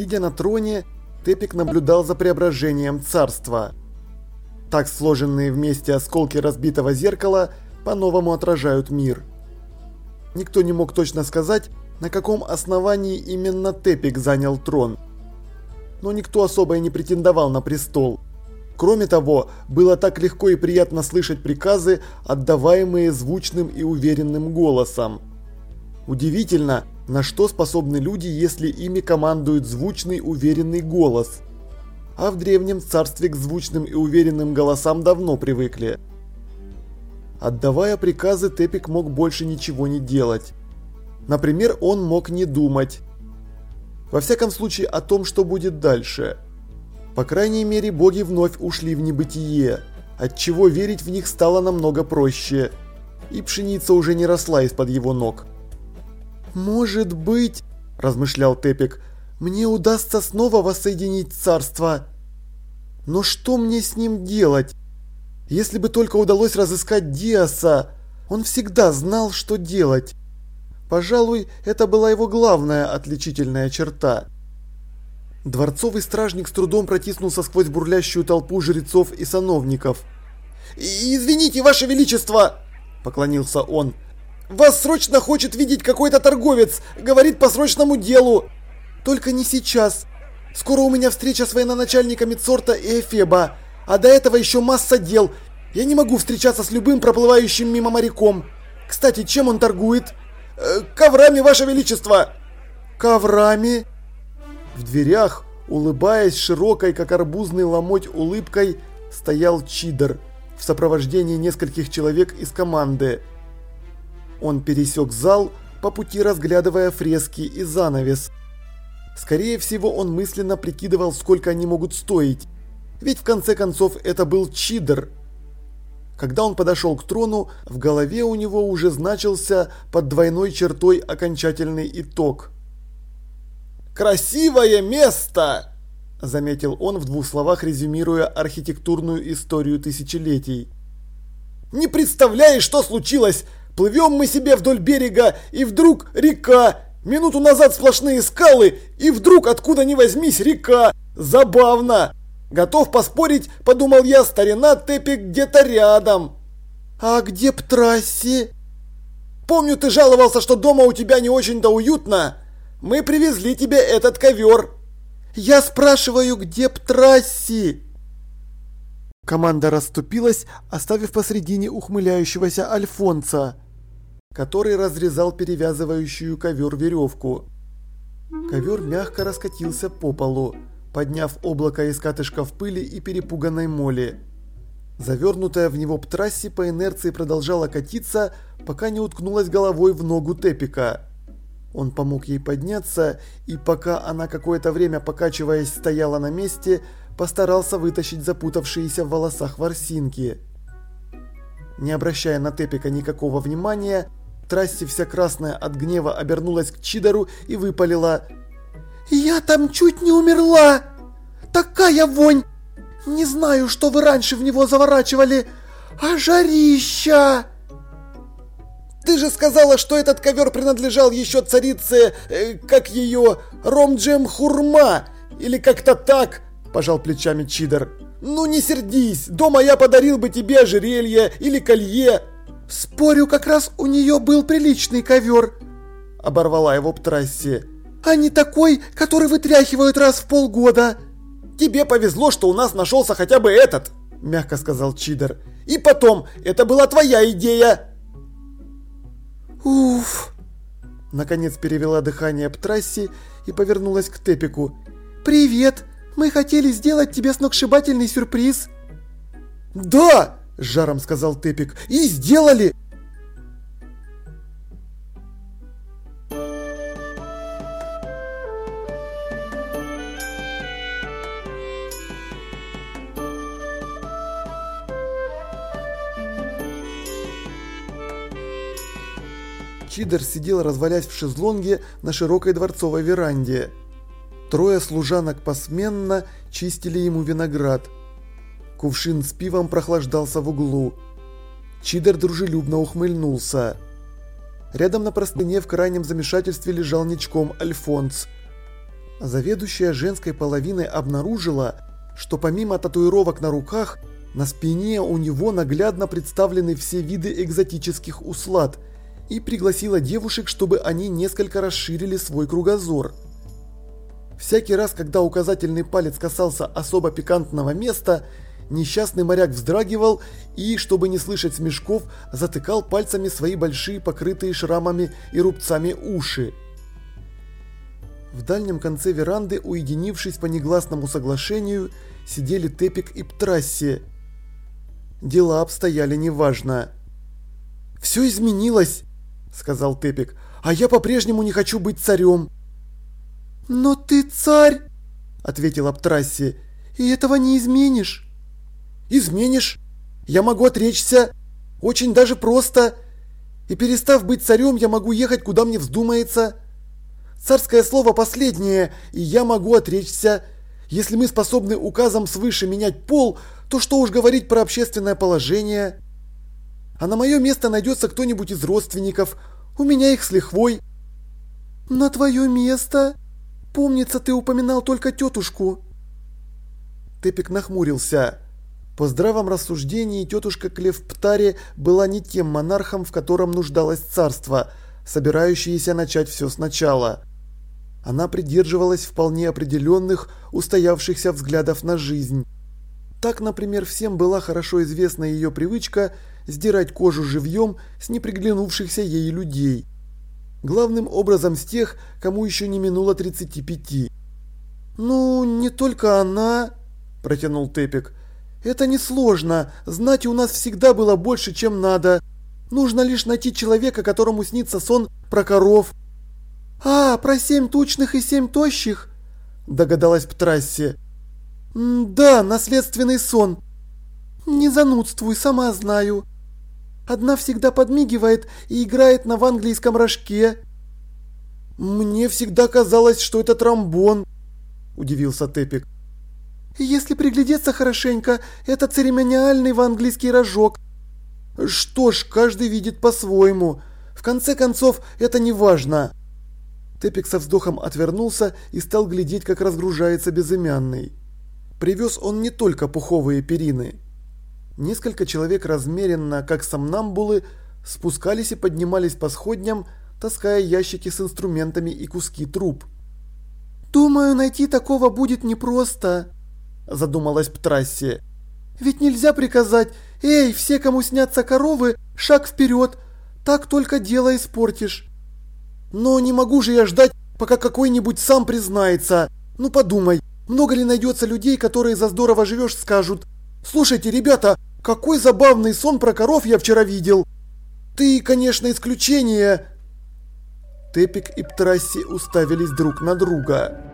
Сидя на троне, Тепик наблюдал за преображением царства. Так сложенные вместе осколки разбитого зеркала по-новому отражают мир. Никто не мог точно сказать, на каком основании именно Тепик занял трон. Но никто особо и не претендовал на престол. Кроме того, было так легко и приятно слышать приказы, отдаваемые звучным и уверенным голосом. Удивительно, на что способны люди, если ими командует звучный уверенный голос. А в древнем царстве к звучным и уверенным голосам давно привыкли. Отдавая приказы, Тепик мог больше ничего не делать. Например, он мог не думать. Во всяком случае о том, что будет дальше. По крайней мере, боги вновь ушли в небытие, отчего верить в них стало намного проще. И пшеница уже не росла из-под его ног. «Может быть, – размышлял Тепик, – мне удастся снова воссоединить царство. Но что мне с ним делать? Если бы только удалось разыскать Диаса, он всегда знал, что делать. Пожалуй, это была его главная отличительная черта. Дворцовый стражник с трудом протиснулся сквозь бурлящую толпу жрецов и сановников. «Извините, Ваше Величество!» – поклонился он. «Вас срочно хочет видеть какой-то торговец, говорит по срочному делу!» «Только не сейчас. Скоро у меня встреча с военачальниками Цорта и Эфеба, а до этого еще масса дел. Я не могу встречаться с любым проплывающим мимо моряком. Кстати, чем он торгует?» Э, коврами, Ваше Величество!» «Коврами?» В дверях, улыбаясь широкой, как арбузный ломоть улыбкой, стоял Чидер в сопровождении нескольких человек из команды. Он пересек зал, по пути разглядывая фрески и занавес. Скорее всего, он мысленно прикидывал, сколько они могут стоить. Ведь в конце концов это был Чидер, когда он подошел к трону, в голове у него уже значился под двойной чертой окончательный итог. «Красивое место!» – заметил он в двух словах, резюмируя архитектурную историю тысячелетий. «Не представляешь, что случилось! Плывем мы себе вдоль берега, и вдруг река! Минуту назад сплошные скалы, и вдруг откуда ни возьмись река! Забавно!» Готов поспорить, подумал я, старина Тепик где-то рядом. А где Птрасси? Помню, ты жаловался, что дома у тебя не очень-то уютно. Мы привезли тебе этот ковер. Я спрашиваю, где Птрасси? Команда расступилась, оставив посредине ухмыляющегося Альфонса, который разрезал перевязывающую ковер веревку. Ковер мягко раскатился по полу подняв облако из катышков пыли и перепуганной моли. Завернутая в него Птрасси по инерции продолжала катиться, пока не уткнулась головой в ногу Тепика. Он помог ей подняться, и пока она какое-то время покачиваясь стояла на месте, постарался вытащить запутавшиеся в волосах ворсинки. Не обращая на Тепика никакого внимания, Трасси вся красная от гнева обернулась к Чидору и выпалила «Я там чуть не умерла! Такая вонь! Не знаю, что вы раньше в него заворачивали, а жарища!» «Ты же сказала, что этот ковер принадлежал еще царице, э, как ее, Ромджем Хурма, или как-то так!» – пожал плечами Чидор. «Ну не сердись, дома я подарил бы тебе ожерелье или колье!» «Спорю, как раз у нее был приличный ковер!» – оборвала его Птрасси а не такой, который вытряхивают раз в полгода. Тебе повезло, что у нас нашелся хотя бы этот, мягко сказал Чидер. И потом, это была твоя идея. Уф. Наконец перевела дыхание Птрасси и повернулась к Тепику. «Привет! Мы хотели сделать тебе сногсшибательный сюрприз!» «Да!» – с жаром сказал Тепик. «И сделали! Чидер сидел развалясь в шезлонге на широкой дворцовой веранде. Трое служанок посменно чистили ему виноград. Кувшин с пивом прохлаждался в углу. Чидер дружелюбно ухмыльнулся. Рядом на простыне в крайнем замешательстве лежал ничком Альфонс. Заведующая женской половиной обнаружила, что помимо татуировок на руках, на спине у него наглядно представлены все виды экзотических услад и пригласила девушек, чтобы они несколько расширили свой кругозор. Всякий раз, когда указательный палец касался особо пикантного места, несчастный моряк вздрагивал и, чтобы не слышать смешков, затыкал пальцами свои большие покрытые шрамами и рубцами уши. В дальнем конце веранды, уединившись по негласному соглашению, сидели Тепик и Птрасси. Дела обстояли неважно. «Все изменилось», — сказал Тепик, — «а я по-прежнему не хочу быть царем». «Но ты царь», — ответил Аптрасси, — «и этого не изменишь». «Изменишь. Я могу отречься. Очень даже просто. И перестав быть царем, я могу ехать, куда мне вздумается». Царское слово последнее, и я могу отречься. Если мы способны указом свыше менять пол, то что уж говорить про общественное положение. А на мое место найдется кто-нибудь из родственников. У меня их с лихвой. На твое место? Помнится, ты упоминал только тетушку. Тепик нахмурился. По здравом рассуждении тетушка Клевптаре была не тем монархом, в котором нуждалось царство, собирающееся начать все сначала. Она придерживалась вполне определенных, устоявшихся взглядов на жизнь. Так, например, всем была хорошо известна ее привычка сдирать кожу живьем с неприглянувшихся ей людей. Главным образом с тех, кому еще не минуло 35. «Ну, не только она», – протянул Тепик. «Это несложно. Знать у нас всегда было больше, чем надо. Нужно лишь найти человека, которому снится сон про коров, «А, про семь тучных и семь тощих?» – догадалась Птрасси. «Да, наследственный сон. Не занудствуй, сама знаю. Одна всегда подмигивает и играет на ванглийском рожке». «Мне всегда казалось, что это тромбон», – удивился Тепик. «Если приглядеться хорошенько, это церемониальный ванглийский рожок. Что ж, каждый видит по-своему. В конце концов, это не важно». Тепик со вздохом отвернулся и стал глядеть, как разгружается безымянный. Привез он не только пуховые перины. Несколько человек размеренно, как сомнамбулы, спускались и поднимались по сходням, таская ящики с инструментами и куски труб. «Думаю, найти такого будет непросто», – задумалась Птрасси. «Ведь нельзя приказать, эй, все, кому снятся коровы, шаг вперед, так только дело испортишь». Но не могу же я ждать, пока какой-нибудь сам признается. Ну подумай, много ли найдется людей, которые за здорово живешь скажут. Слушайте, ребята, какой забавный сон про коров я вчера видел. Ты, конечно, исключение. Тепик и Птрасси уставились друг на друга.